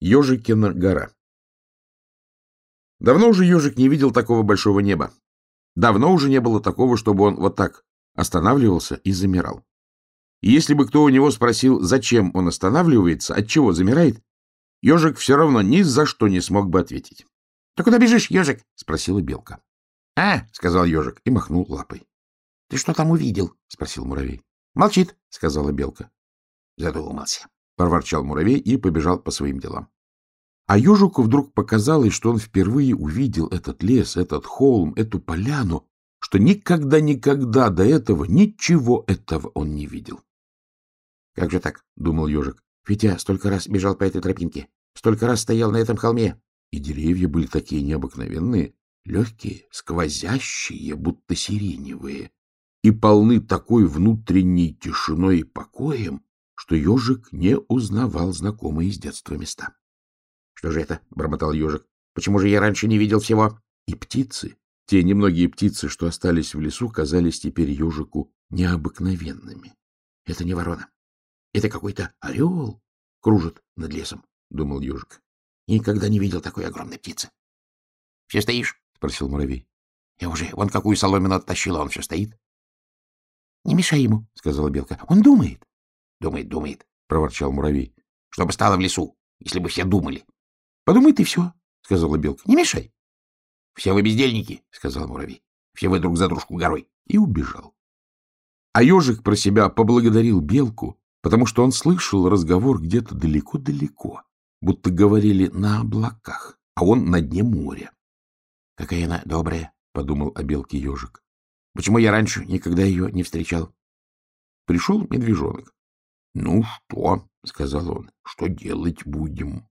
Ежикина гора. Давно уже ежик не видел такого большого неба. Давно уже не было такого, чтобы он вот так останавливался и замирал. И если бы кто у него спросил, зачем он останавливается, от чего замирает, ежик все равно ни за что не смог бы ответить. — Ты куда бежишь, ежик? — спросила белка. — А, — сказал ежик и махнул лапой. — Ты что там увидел? — спросил муравей. — Молчит, — сказала белка. — Задумался, — проворчал муравей и побежал по своим делам. А ежику вдруг показалось, что он впервые увидел этот лес, этот холм, эту поляну, что никогда-никогда до этого ничего этого он не видел. — Как же так? — думал ежик. — Ведь я столько раз бежал по этой тропинке, столько раз стоял на этом холме. И деревья были такие необыкновенные, легкие, сквозящие, будто сиреневые, и полны такой внутренней тишиной и покоем, что ежик не узнавал знакомые с детства места. Что же это? — бормотал ежик. — Почему же я раньше не видел всего? И птицы, те немногие птицы, что остались в лесу, казались теперь ежику необыкновенными. Это не ворона. Это какой-то орел кружит над лесом, — думал ежик. Никогда не видел такой огромной птицы. — Все стоишь? — спросил муравей. — Я уже вон какую соломину оттащила, он все стоит. — Не мешай ему, — сказала белка. — Он думает. — Думает, думает, — проворчал муравей. — Что бы стало в лесу, если бы все думали? Подумай ты все, — сказала белка. — Не мешай. — Все вы бездельники, — сказал муравей. — Все вы друг за дружку горой. И убежал. А ежик про себя поблагодарил белку, потому что он слышал разговор где-то далеко-далеко, будто говорили на облаках, а он на дне моря. — Какая она добрая, — подумал о белке ежик. — Почему я раньше никогда ее не встречал? Пришел медвежонок. — Ну что, — сказал он, — что делать будем?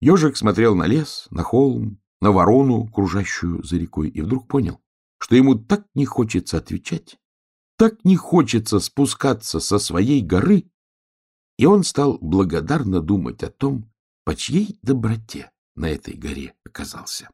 Ежик смотрел на лес, на холм, на ворону, кружащую за рекой, и вдруг понял, что ему так не хочется отвечать, так не хочется спускаться со своей горы, и он стал благодарно думать о том, по чьей доброте на этой горе оказался.